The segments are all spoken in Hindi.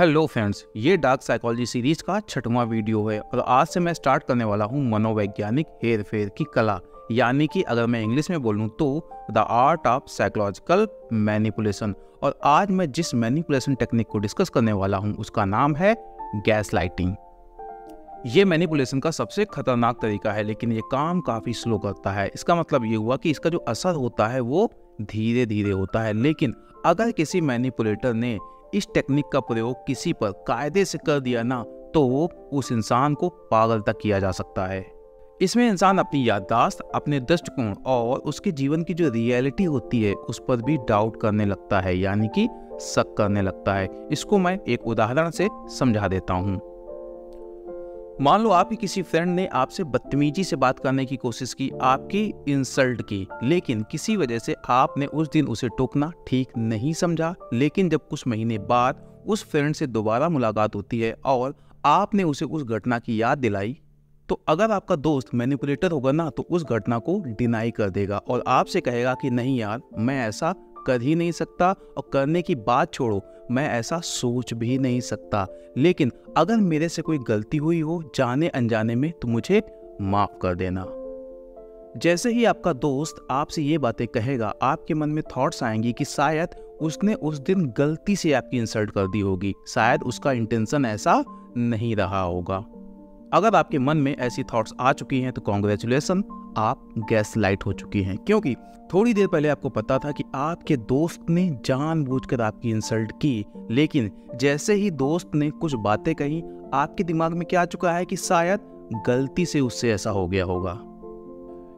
हेलो फ्रेंड्स ये डार्क साइकोलॉजी सीरीज़ का छठवां वीडियो है। और आज से मैं स्टार्ट करने वाला हूँ मनोवैज्ञानिक हेर फेर की कला। यानी कि अगर मैं इंग्लिश में बोलूँ तो the art of psychological manipulation और आज मैं जिस मैनिपुलेशन टेक्निक को डिस्कस करने वाला हूँ, उसका नाम है गैस लाइटिंग ये मैनिपुलेशन का सबसे खतरनाक तरीका है, लेकिन ये काम काफ़ी स्लो करता है। इसका मतलब ये हुआ कि इसका जो असर होता है, वो धीरे धीरे होता है। लेकिन अगर किसी मैनिपुलेटर ने इस टेक्निक का प्रयोग किसी पर कायदे से कर दिया ना तो वो उस इंसान को पागल तक किया जा सकता है। इसमें इंसान अपनी याददाश्त, अपने दृष्टिकोण और उसके जीवन की जो रियलिटी होती है, उस पर भी डाउट करने लगता है, यानी कि शक करने लगता है। इसको मैं एक उदाहरण से समझा देता हूँ। मान लो आपकी किसी फ्रेंड ने आपसे बदतमीजी से बात करने की कोशिश की, आपकी इंसल्ट की, लेकिन किसी वजह से आपने उस दिन उसे टोकना ठीक नहीं समझा, लेकिन जब कुछ महीने बाद उस फ्रेंड से दोबारा मुलाकात होती है और आपने उसे उस घटना की याद दिलाई तो अगर आपका दोस्त मैनिपुलेटर होगा ना तो उस घटना को डिनाई कर देगा और आपसे कहेगा कि, नहीं यार, मैं ऐसा कर ही नहीं सकता और करने की बात छोड़ो। मैं ऐसा सोच भी नहीं सकता। लेकिन अगर मेरे से कोई गलती हुई हो जाने अनजाने में तो मुझे माफ़ कर देना। जैसे ही आपका दोस्त आपसे ये बातें कहेगा, आपके मन में थॉट्स आएँगी कि शायद उसने उस दिन गलती से आपकी इंसल्ट कर दी होगी। शायद उसका इंटेंशन ऐसा नहीं रहा होगा। अगर आपके मन में ऐसी थॉट्स आ चुकी हैं तो कॉन्ग्रेचुलेसन आप गैस लाइट हो चुकी हैं। क्योंकि थोड़ी देर पहले आपको पता था कि आपके दोस्त ने जानबूझकर आपकी इंसल्ट की, लेकिन जैसे ही दोस्त ने कुछ बातें कही, आपके दिमाग में क्या आ चुका है कि शायद गलती से उससे ऐसा हो गया होगा।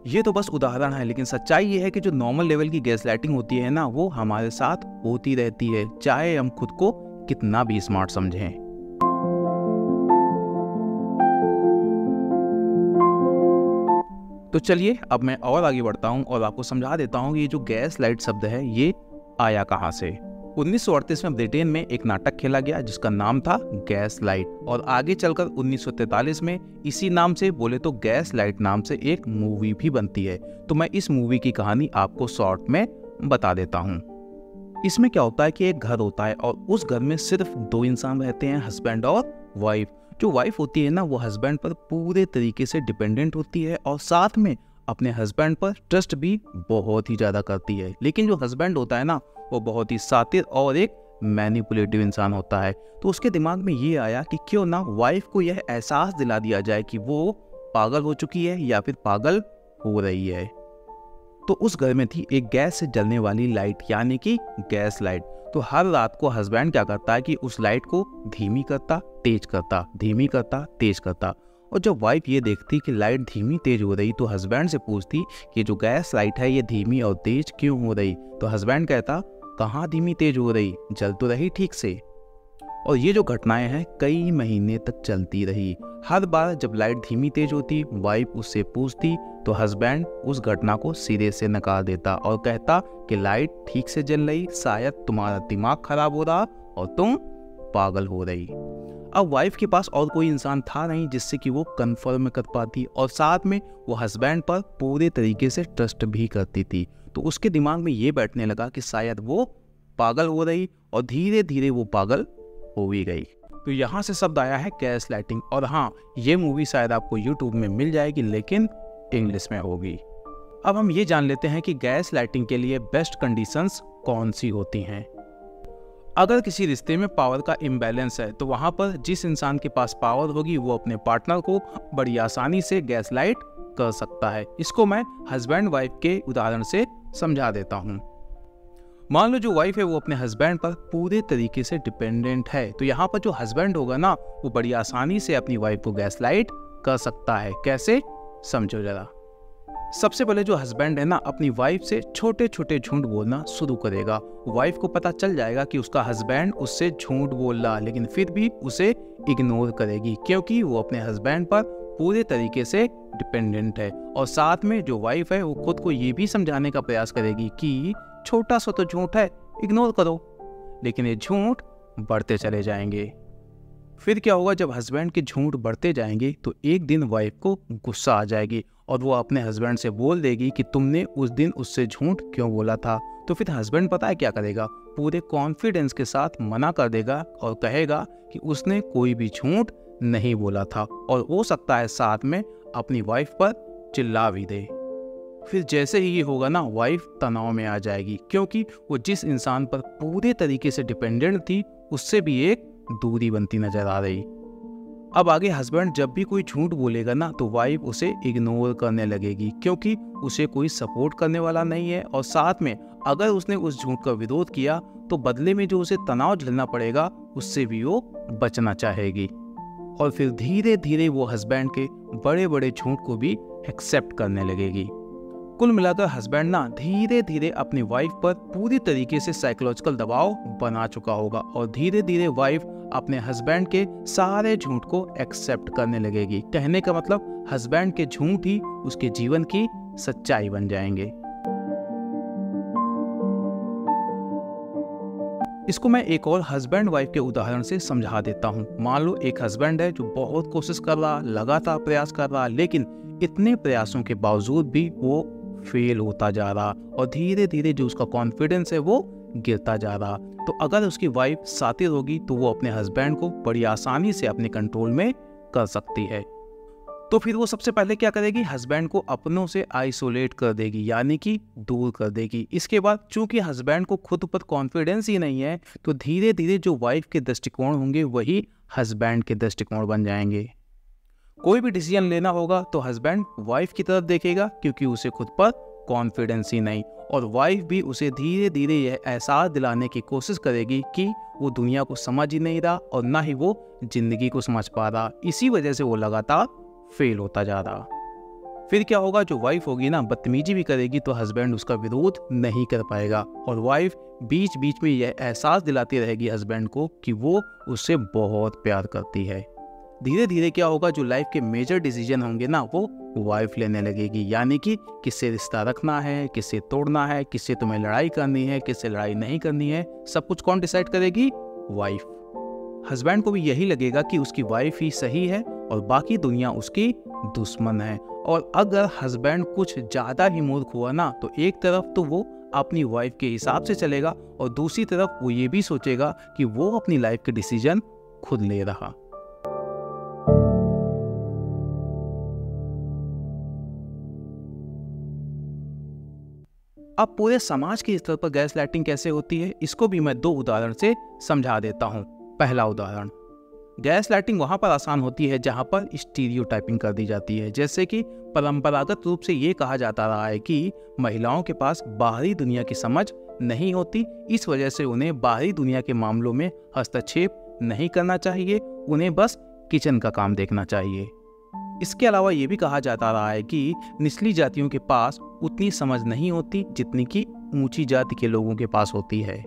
ये तो बस उदाहरण है, लेकिन सच्चाई ये है कि जो नॉर्मल लेवल की गैस लाइटिंग होती है ना, वो हमारे साथ होती रहती है, चाहे हम खुद को कितना भी स्मार्ट समझें। तो चलिए अब मैं और आगे बढ़ता हूँ और आपको समझा देता हूँ ये जो गैस लाइट शब्द है, ये आया कहाँ से? उन्नीस में ब्रिटेन में एक नाटक खेला गया जिसका नाम था गैस लाइट और आगे चलकर 1943 में इसी नाम से बोले तो गैस लाइट नाम से एक मूवी भी बनती है। तो मैं इस मूवी की कहानी आपको शॉर्ट में बता देता हूँ। इसमें क्या होता है कि एक घर होता है और उस घर में सिर्फ़ दो इंसान रहते हैं, हस्बैंड और वाइफ। जो वाइफ होती है ना, वो हस्बैंड पर पूरे तरीके से डिपेंडेंट होती है और साथ में अपने हस्बैंड पर ट्रस्ट भी बहुत ही ज़्यादा करती है। लेकिन जो हस्बैंड होता है ना, वो बहुत ही सातिर और एक मैनिपुलेटिव इंसान होता है। तो उसके दिमाग में ये आया कि क्यों ना वाइफ को यह एहसास दिला दिया जाए कि वो पागल हो चुकी है या फिर पागल हो रही है। तो उस घर में थी एक गैस से जलने वाली लाइट यानी कि गैस लाइट तो हर रात को हस्बैंड क्या करता है कि उस लाइट को धीमी करता, तेज करता, धीमी करता, तेज करता। और जब वाइफ ये देखती कि लाइट धीमी तेज हो रही तो हस्बैंड से पूछती कि जो गैस लाइट है, ये धीमी और तेज क्यों हो रही? तो हस्बैंड कहता, कहाँ धीमी तेज हो रही? जल तो रही ठीक से। और ये जो घटनाएँ हैं, कई महीने तक चलती रही। हर बार जब लाइट धीमी तेज होती, वाइफ उससे पूछती तो हस्बैंड उस घटना को सिरे से नकार देता और कहता कि लाइट ठीक से जल रही, शायद तुम्हारा दिमाग खराब हो रहा और तुम पागल हो रही। अब वाइफ के पास और कोई इंसान था नहीं जिससे कि वो कंफर्म कर पाती और साथ में वो हस्बैंड पर पूरे तरीके से ट्रस्ट भी करती थी। तो उसके दिमाग में ये बैठने लगा कि शायद वो पागल हो रही और धीरे धीरे वो पागल हो भी गई। तो यहाँ से शब्द आया है गैस लाइटिंग और हाँ ये मूवी शायद आपको यूट्यूब में मिल जाएगी, लेकिन इंग्लिश में होगी। अब हम ये जान लेते हैं कि गैस लाइटिंग के लिए बेस्ट कंडीशंस कौन सी होती हैं। अगर किसी रिश्ते में पावर का इम्बैलेंस है तो वहाँ पर जिस इंसान के पास पावर होगी, वो अपने पार्टनर को बड़ी आसानी से गैस लाइट कर सकता है। इसको मैं हस्बैंड वाइफ के उदाहरण से समझा देता हूँ। मान लो जो वाइफ है वो अपने हस्बैंड पर पूरे तरीके से डिपेंडेंट है तो यहाँ पर जो हस्बैंड होगा ना, वो बड़ी आसानी से अपनी वाइफ को गैस लाइट कर सकता है। कैसे? समझो जरा। सबसे पहले जो हस्बैंड है ना, अपनी वाइफ से छोटे छोटे झूठ बोलना शुरू करेगा। वाइफ को पता चल जाएगा कि उसका हस्बैंड उससे झूठ बोल रहा, लेकिन फिर भी उसे इग्नोर करेगी, क्योंकि वो अपने हस्बैंड पर पूरे तरीके से डिपेंडेंट है। और साथ में जो वाइफ है, वो खुद को ये भी समझाने का प्रयास करेगी कि छोटा सा तो झूठ है इग्नोर करो। लेकिन ये झूठ बढ़ते चले जाएँगे। फिर क्या होगा, जब हस्बैंड के झूठ बढ़ते जाएँगे तो एक दिन वाइफ को गुस्सा आ जाएगी और वो अपने हस्बैंड से बोल देगी कि तुमने उस दिन उससे झूठ क्यों बोला था? तो फिर हस्बैंड पता है क्या करेगा? पूरे कॉन्फिडेंस के साथ मना कर देगा और कहेगा कि उसने कोई भी झूठ नहीं बोला था और हो सकता है साथ में अपनी वाइफ पर चिल्ला भी दे। फिर जैसे ही ये होगा ना वाइफ तनाव में आ जाएगी क्योंकि वो जिस इंसान पर पूरे तरीके से डिपेंडेंट थी, उससे भी एक दूरी बनती नज़र आ रही। अब आगे हस्बैंड जब भी कोई झूठ बोलेगा ना तो वाइफ उसे इग्नोर करने लगेगी क्योंकि उसे कोई सपोर्ट करने वाला नहीं है और साथ में अगर उसने उस झूठ का विरोध किया तो बदले में जो उसे तनाव झेलना पड़ेगा, उससे भी वो बचना चाहेगी। और फिर धीरे धीरे वो हस्बैंड के बड़े बड़े झूठ को भी एक्सेप्ट करने लगेगी। कुल मिलाकर हस्बैंड ना धीरे धीरे अपनी वाइफ पर पूरी तरीके से साइकोलॉजिकल दबाव बना चुका होगा और धीरे धीरे वाइफ अपने हस्बैंड के सारे झूठ को एक्सेप्ट करने लगेगी। कहने का मतलब हस्बैंड के झूठ ही उसके जीवन की सच्चाई बन जाएँगे। इसको मैं एक और हस्बैंड वाइफ के उदाहरण से समझा देता हूँ। मान लो एक हस्बैंड है जो बहुत कोशिश कर रहा, लगातार प्रयास कर रहा, लेकिन इतने प्रयासों के बावजूद भी वो फेल होता जा रहा और धीरे धीरे जो उसका कॉन्फिडेंस है वो गिरता जा रहा। तो अगर उसकी वाइफ सातिर होगी तो वो अपने हस्बैंड को बड़ी आसानी से अपने कंट्रोल में कर सकती है। तो फिर वो सबसे पहले क्या करेगी? हस्बैंड को अपनों से आइसोलेट कर देगी, यानी कि दूर कर देगी। इसके बाद चूँकि हस्बैंड को खुद पर कॉन्फिडेंस ही नहीं है तो धीरे धीरे जो वाइफ के दृष्टिकोण होंगे, वही हस्बैंड के दृष्टिकोण बन जाएँगे। कोई भी डिसीज़न लेना होगा तो हस्बैंड वाइफ की तरफ़ देखेगा, क्योंकि उसे खुद पर कॉन्फिडेंस ही नहीं। और वाइफ भी उसे धीरे धीरे यह एहसास दिलाने की कोशिश करेगी कि वो दुनिया को समझ ही नहीं रहा और ना ही वो ज़िंदगी को समझ पा रहा। इसी वजह से वो लगातार फेल होता जा रहा। फिर क्या होगा? जो वाइफ होगी ना, बदतमीजी भी करेगी तो हस्बैंड उसका विरोध नहीं कर पाएगा। और वाइफ बीच बीच में यह एहसास दिलाती रहेगी हस्बैंड को कि वो उससे बहुत प्यार करती है। धीरे धीरे क्या होगा? जो लाइफ के मेजर डिसीज़न होंगे ना, वो वाइफ लेने लगेगी। यानी कि किससे रिश्ता रखना है, किससे तोड़ना है, किससे तुम्हें लड़ाई करनी है, किससे लड़ाई नहीं करनी है, सब कुछ कौन डिसाइड करेगी? वाइफ हस्बैंड को भी यही लगेगा कि उसकी वाइफ ही सही है और बाकी दुनिया उसकी दुश्मन है। और अगर हस्बैंड कुछ ज़्यादा ही मूर्ख हुआ ना तो एक तरफ़ तो वो अपनी वाइफ के हिसाब से चलेगा और दूसरी तरफ़ वो ये भी सोचेगा कि वो अपनी लाइफ के डिसीज़न खुद ले रहा। अब पूरे समाज के स्तर पर गैस लाइटिंग कैसे होती है, इसको भी मैं दो उदाहरण से समझा देता हूँ। पहला उदाहरण गैस लाइटिंग वहाँ पर आसान होती है, जहाँ पर स्टीरियो टाइपिंग कर दी जाती है। जैसे कि परंपरागत रूप से ये कहा जाता रहा है कि महिलाओं के पास बाहरी दुनिया की समझ नहीं होती। इस वजह से उन्हें बाहरी दुनिया के मामलों में हस्तक्षेप नहीं करना चाहिए, उन्हें बस किचन का काम देखना चाहिए। इसके अलावा ये भी कहा जाता रहा है कि निचली जातियों के पास उतनी समझ नहीं होती जितनी कि ऊँची जाति के लोगों के पास होती है।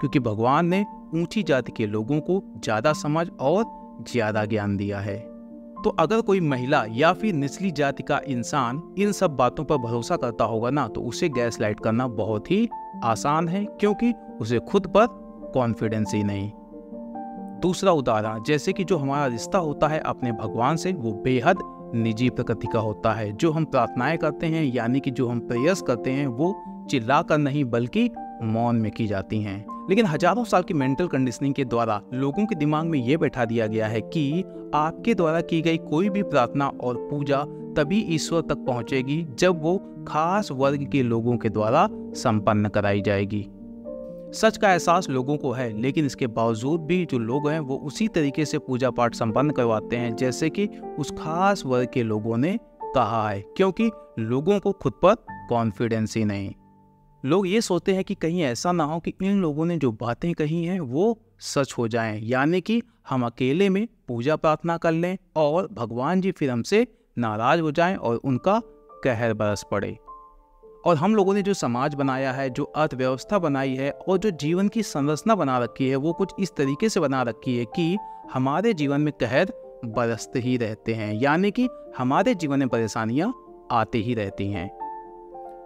क्योंकि भगवान ने ऊँची जाति के लोगों को ज़्यादा समझ और ज़्यादा ज्ञान दिया है। तो अगर कोई महिला या फिर निचली जाति का इंसान इन सब बातों पर भरोसा करता होगा ना तो उसे गैस लाइट करना बहुत ही आसान है, क्योंकि उसे खुद पर कॉन्फिडेंस ही नहीं। दूसरा उदाहरण, जैसे कि जो हमारा रिश्ता होता है अपने भगवान से, वो बेहद निजी प्रकृति का होता है। जो हम प्रार्थनाएँ करते हैं, यानी कि जो हम प्रेयर्स करते हैं, वो चिल्ला कर नहीं, बल्कि मौन में की जाती हैं। लेकिन हज़ारों साल की मेंटल कंडीशनिंग के द्वारा लोगों के दिमाग में ये बैठा दिया गया है कि आपके द्वारा की गई कोई भी प्रार्थना और पूजा तभी ईश्वर तक पहुंचेगी जब वो खास वर्ग के लोगों के द्वारा संपन्न कराई जाएगी। सच का एहसास लोगों को है, लेकिन इसके बावजूद भी जो लोग हैं, वो उसी तरीके से पूजा पाठ संपन्न करवाते हैं, जैसे कि उस खास वर्ग के लोगों ने कहा है, क्योंकि लोगों को खुद पर कॉन्फिडेंस ही नहीं। लोग ये सोचते हैं कि कहीं ऐसा ना हो कि इन लोगों ने जो बातें कही हैं, वो सच हो जाएँ। यानी कि हम अकेले में पूजा प्रार्थना कर लें और भगवान जी फिर हमसे नाराज़ हो जाएँ और उनका कहर बरस पड़े। और हम लोगों ने जो समाज बनाया है, जो अर्थव्यवस्था बनाई है और जो जीवन की संरचना बना रखी है, वो कुछ इस तरीके से बना रखी है कि हमारे जीवन में कहर बरसते ही रहते हैं। यानी कि हमारे जीवन में परेशानियाँ आते ही रहती हैं।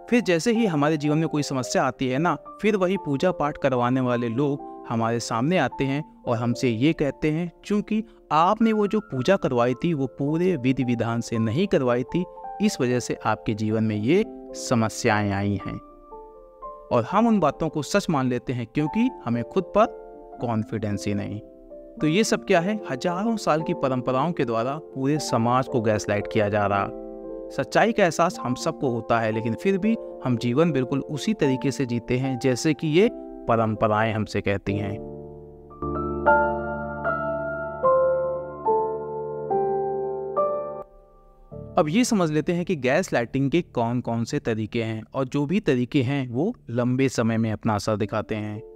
फिर जैसे ही हमारे जीवन में कोई समस्या आती है ना, फिर वही पूजा पाठ करवाने वाले लोग हमारे सामने आते हैं और हमसे ये कहते हैं क्योंकि आपने वो जो पूजा करवाई थी, वो पूरे विधि विधान से नहीं करवाई थी, इस वजह से आपके जीवन में ये समस्याएँ आई हैं। और हम उन बातों को सच मान लेते हैं क्योंकि हमें खुद पर कॉन्फिडेंस ही नहीं। तो ये सब क्या है? हज़ारों साल की परंपराओं के द्वारा पूरे समाज को गैस लाइट किया जा रहा। सच्चाई का एहसास हम सबको होता है, लेकिन फिर भी हम जीवन बिल्कुल उसी तरीके से जीते हैं, जैसे कि ये परंपराएँ हमसे कहती हैं। अब ये समझ लेते हैं कि गैस लाइटिंग के कौन कौन से तरीके हैं, और जो भी तरीके हैं, वो लंबे समय में अपना असर दिखाते हैं।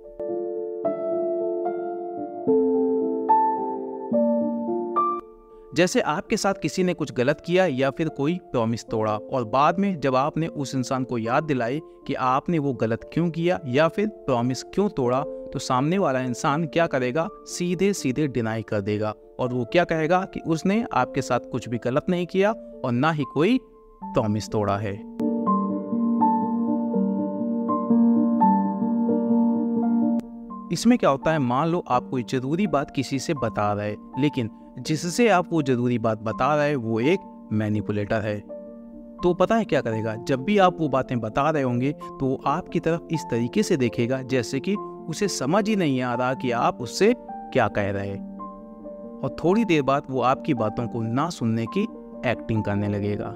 जैसे आपके साथ किसी ने कुछ गलत किया या फिर कोई प्रॉमिस तोड़ा और बाद में जब आपने उस इंसान को याद दिलाई कि आपने वो गलत क्यों किया या फिर प्रॉमिस क्यों तोड़ा तो सामने वाला इंसान क्या करेगा? सीधे सीधे डिनाई कर देगा और वो क्या कहेगा कि उसने आपके साथ कुछ भी गलत नहीं किया और ना ही कोई प्रॉमिस तोड़ा है। इसमें क्या होता है? मान लो आप कोई ज़रूरी बात किसी से बता रहे, लेकिन जिससे आप वो ज़रूरी बात बता रहे वो एक मैनिपुलेटर है। तो पता है क्या करेगा? जब भी आप वो बातें बता रहे होंगे तो वो आपकी तरफ़ इस तरीके से देखेगा, जैसे कि उसे समझ ही नहीं आ रहा कि आप उससे क्या कह रहे हैं। और थोड़ी देर बाद वो आपकी बातों को ना सुनने की एक्टिंग करने लगेगा।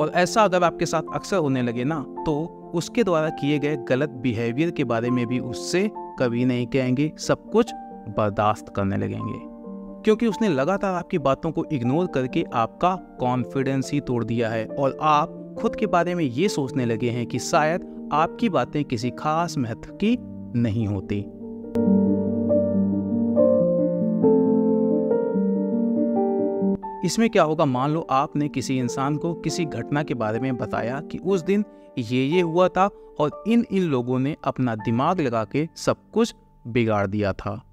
और ऐसा अगर आपके साथ अक्सर होने लगे ना तो उसके द्वारा किए गए गलत बिहेवियर के बारे में भी उससे कभी नहीं कहेंगे, सब कुछ बर्दाश्त करने लगेंगे। क्योंकि उसने लगातार आपकी बातों को इग्नोर करके आपका कॉन्फिडेंस ही तोड़ दिया है। और आप खुद के बारे में ये सोचने लगे हैं कि शायद आपकी बातें किसी खास महत्व की नहीं होती। इसमें क्या होगा? मान लो आपने किसी इंसान को किसी घटना के बारे में बताया कि उस दिन ये ये हुआ था और इन इन लोगों ने अपना दिमाग लगा के सब कुछ बिगाड़ दिया था।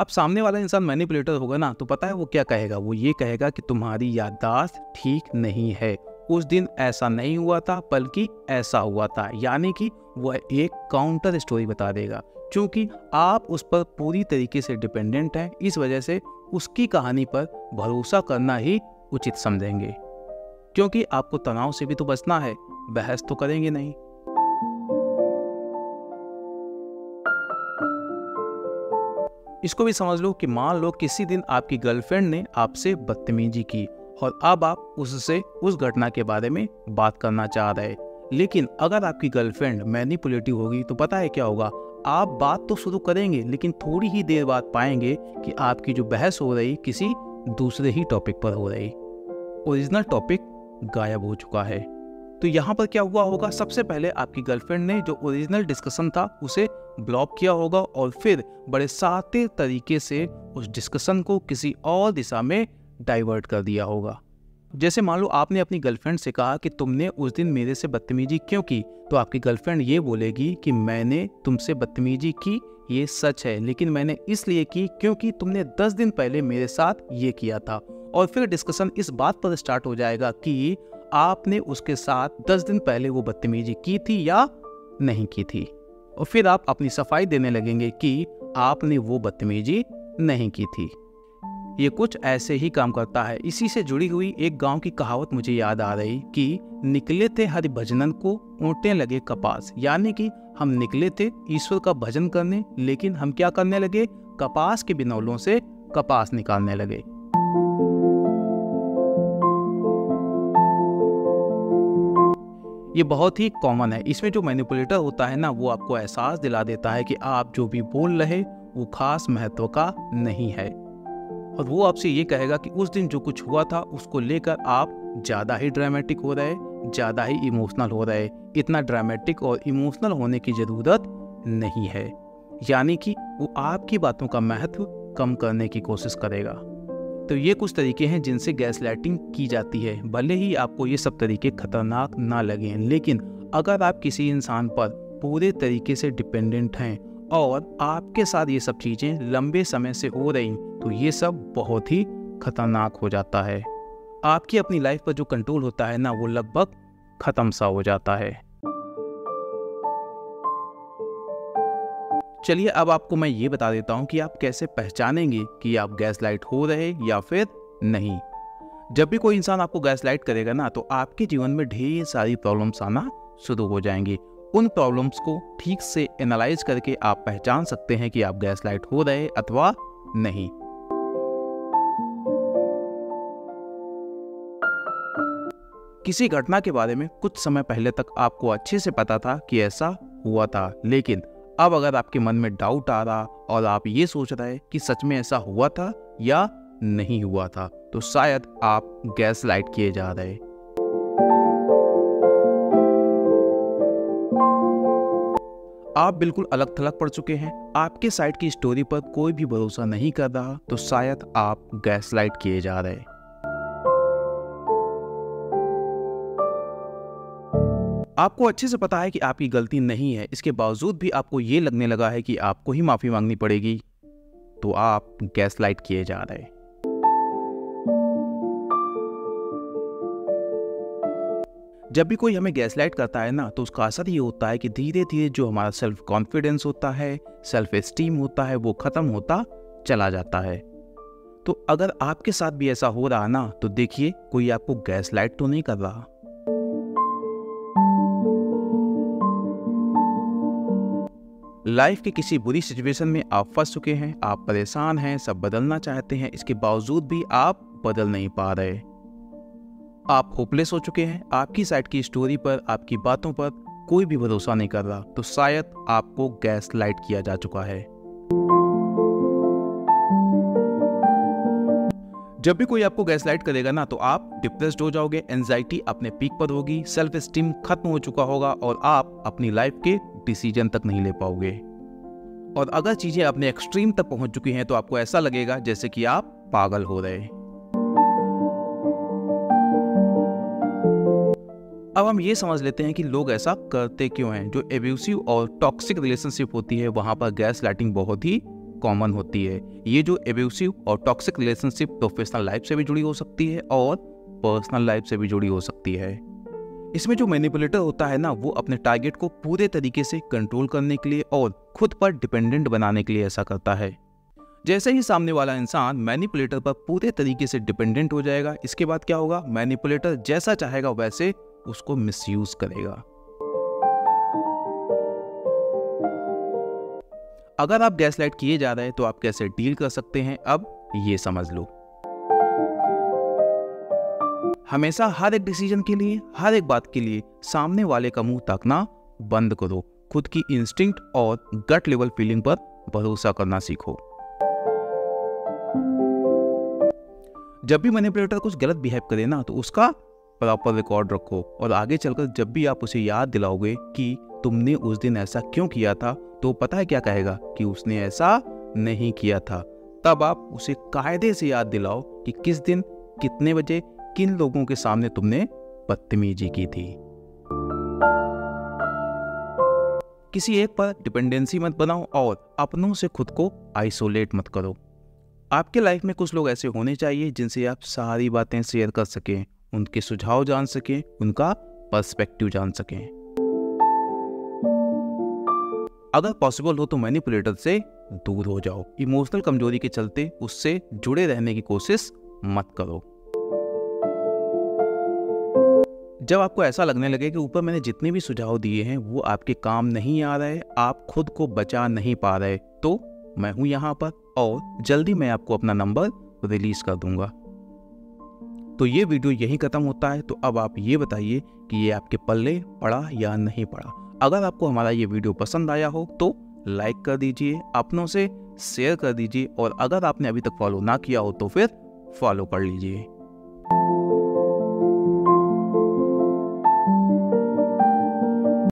अब सामने वाला इंसान मैनिपुलेटर होगा ना तो पता है वो क्या कहेगा? वो ये कहेगा कि तुम्हारी याददाश्त ठीक नहीं है। उस दिन ऐसा नहीं हुआ था, बल्कि ऐसा हुआ था। यानी कि वह एक काउंटर स्टोरी बता देगा। क्योंकि आप उस पर पूरी तरीके से डिपेंडेंट हैं, इस वजह से उसकी कहानी पर भरोसा करना ही उचित समझेंगे। क्योंकि आपको तनाव से भी तो बचना है, बहस तो करेंगे नहीं। इसको भी समझ लो कि मान लो किसी दिन आपकी गर्लफ्रेंड ने आपसे बदतमीजी की और अब आप उससे उस घटना के बारे में बात करना चाह रहे लेकिन अगर आपकी गर्लफ्रेंड मैनिपुलेटिव होगी तो पता है क्या होगा? आप बात तो शुरू करेंगे, लेकिन थोड़ी ही देर बाद पाएँगे कि आपकी जो बहस हो रही किसी दूसरे ही टॉपिक पर हो रही। ओरिजिनल टॉपिक गायब हो चुका है। तो यहाँ पर क्या हुआ होगा? सबसे पहले आपकी गर्लफ्रेंड ने जो ओरिजिनल डिस्कशन था, उसे ब्लॉक किया होगा और फिर बड़े साते तरीके से उस डिस्कशन को किसी और दिशा में डाइवर्ट कर दिया होगा। जैसे मान लो आपने अपनी गर्लफ्रेंड से कहा कि तुमने उस दिन मेरे से बदतमीजी क्यों की तो आपकी गर्लफ्रेंड ये बोलेगी कि मैंने तुमसे बदतमीजी की, ये सच है, लेकिन मैंने इसलिए की क्योंकि तुमने दस दिन पहले मेरे साथ ये किया था। और फिर डिस्कशन इस बात पर स्टार्ट हो जाएगा कि आपने उसके साथ दस दिन पहले वो बदतमीजी की थी या नहीं की थी। और फिर आप अपनी सफ़ाई देने लगेंगे कि आपने वो बदतमीजी नहीं की थी। ये कुछ ऐसे ही काम करता है। इसी से जुड़ी हुई एक गाँव की कहावत मुझे याद आ रही कि निकले थे हरि भजनन को ऊँटने लगे कपास। यानी कि हम निकले थे ईश्वर का भजन करने, लेकिन हम क्या करने लगे? कपास के बिनौलों से कपास निकालने लगे। ये बहुत ही कॉमन है। इसमें जो मैनिपुलेटर होता है ना, वो आपको एहसास दिला देता है कि आप जो भी बोल रहे वो खास महत्व का नहीं है। और वो आपसे ये कहेगा कि उस दिन जो कुछ हुआ था, उसको लेकर आप ज़्यादा ही ड्रामेटिक हो रहे ज़्यादा ही इमोशनल हो रहे इतना ड्रामेटिक और इमोशनल होने की ज़रूरत नहीं है। यानी कि वो आपकी बातों का महत्व कम करने की कोशिश करेगा। तो ये कुछ तरीके हैं जिनसे गैस लाइटिंग की जाती है। भले ही आपको ये सब तरीके खतरनाक ना लगें, लेकिन अगर आप किसी इंसान पर पूरे तरीके से डिपेंडेंट हैं और आपके साथ ये सब चीज़ें लंबे समय से हो रही तो ये सब बहुत ही खतरनाक हो जाता है। आपकी अपनी लाइफ पर जो कंट्रोल होता है ना, वो लगभग खत्म सा हो जाता है। चलिए अब आपको मैं ये बता देता हूँ कि आप कैसे पहचानेंगे कि आप गैस लाइट हो रहे या फिर नहीं। जब भी कोई इंसान आपको गैस लाइट करेगा ना तो आपके जीवन में ढेर सारी प्रॉब्लम्स आना शुरू हो जाएँगी। उन प्रॉब्लम्स को ठीक से एनालाइज करके आप पहचान सकते हैं कि आप गैस लाइट हो रहे अथवा नहीं। किसी घटना के बारे में कुछ समय पहले तक आपको अच्छे से पता था कि ऐसा हुआ था, लेकिन अब अगर आपके मन में डाउट आ रहा और आप ये सोच रहे कि सच में ऐसा हुआ था या नहीं हुआ था तो शायद आप गैस लाइट किए जा रहे आप बिल्कुल अलग थलग पड़ चुके हैं। आपके साइड की स्टोरी पर कोई भी भरोसा नहीं कर रहा तो शायद आप गैस लाइट किए जा रहे आपको अच्छे से पता है कि आपकी गलती नहीं है, इसके बावजूद भी आपको ये लगने लगा है कि आपको ही माफ़ी मांगनी पड़ेगी। तो आप गैस लाइट किए जा रहे जब भी कोई हमें गैस लाइट करता है ना तो उसका असर ये होता है कि धीरे धीरे जो हमारा सेल्फ कॉन्फिडेंस होता है सेल्फ एस्टीम होता है, वो खत्म होता चला जाता है। तो अगर आपके साथ भी ऐसा हो रहा ना तो देखिए, कोई आपको गैस लाइट तो नहीं कर रहा। लाइफ के किसी बुरी सिचुएशन में आप फंस चुके हैं, आप परेशान हैं, सब बदलना चाहते हैं, इसके बावजूद भी आप बदल नहीं पा रहे। आप होपलेस हो चुके हैं, आपकी साइड की स्टोरी पर, आपकी बातों पर कोई भी भरोसा नहीं कर रहा तो शायद आपको गैस लाइट किया जा चुका है। जब भी कोई आपको गैस लाइट करेगा ना तो आप डिप्रेस्ड हो जाओगे एंजाइटी अपने पीक पर होगी सेल्फ स्टीम खत्म हो चुका होगा और आप अपनी लाइफ के डिसीज़न तक नहीं ले पाओगे। और अगर चीज़ें अपने एक्सट्रीम तक पहुँच चुकी हैं तो आपको ऐसा लगेगा जैसे कि आप पागल हो रहे अब हम ये समझ लेते हैं कि लोग ऐसा करते क्यों हैं। जो एब्यूसिव और टॉक्सिक रिलेशनशिप होती है, वहाँ पर गैस लाइटिंग बहुत ही कॉमन होती है। ये जो एब्यूसिव और टॉक्सिक रिलेशनशिप प्रोफेशनल लाइफ से भी जुड़ी हो सकती है और पर्सनल लाइफ से भी जुड़ी हो सकती है। इसमें जो मैनिपुलेटर होता है ना, वो अपने टारगेट को पूरे तरीके से कंट्रोल करने के लिए और खुद पर डिपेंडेंट बनाने के लिए ऐसा करता है। जैसे ही सामने वाला इंसान मैनिपुलेटर पर पूरे तरीके से डिपेंडेंट हो जाएगा, इसके बाद क्या होगा? मैनिपुलेटर जैसा चाहेगा वैसे उसको मिसयूज करेगा। अगर आप गैस लाइट किए जा रहे हैं तो आप कैसे डील कर सकते हैं? अब ये समझ लो। हमेशा हर एक डिसीज़न के लिए, हर एक बात के लिए सामने वाले का मुँह ताकना बंद करो। खुद की इंस्टिंक्ट और गट लेवल फीलिंग पर भरोसा करना सीखो। जब भी मैनिपुलेटर कुछ गलत बिहेव करे ना तो उसका प्रॉपर रिकॉर्ड रखो और आगे चलकर जब भी आप उसे याद दिलाओगे कि तुमने उस दिन ऐसा क्यों किया था तो पता है क्या कहेगा कि उसने ऐसा नहीं किया था। तब आप उसे कायदे से याद दिलाओ कि किस दिन, कितने बजे किन लोगों के सामने तुमने बदतमीजी की थी? किसी एक पर डिपेंडेंसी मत बनाओ और अपनों से खुद को आइसोलेट मत करो। आपके लाइफ में कुछ लोग ऐसे होने चाहिए जिनसे आप सारी बातें शेयर कर सकें, उनके सुझाव जान सकें, उनका पर्सपेक्टिव जान सकें। अगर पॉसिबल हो तो मैनिपुलेटर से दूर हो जाओ। इमोशनल कमज़ोरी के चलते उससे जुड़े रहने की कोशिश मत करो। जब आपको ऐसा लगने लगे कि ऊपर मैंने जितने भी सुझाव दिए हैं, वो आपके काम नहीं आ रहे, आप खुद को बचा नहीं पा रहे तो मैं हूँ यहाँ पर और जल्दी मैं आपको अपना नंबर रिलीज़ कर दूँगा। तो ये वीडियो यही खत्म होता है तो अब आप ये बताइए कि ये आपके पल्ले पड़ा या नहीं पड़ा। अगर आपको हमारा ये वीडियो पसंद आया हो तो लाइक कर दीजिए, अपनों से शेयर कर दीजिए, और अगर आपने अभी तक फॉलो ना किया हो तो फिर फॉलो कर लीजिए।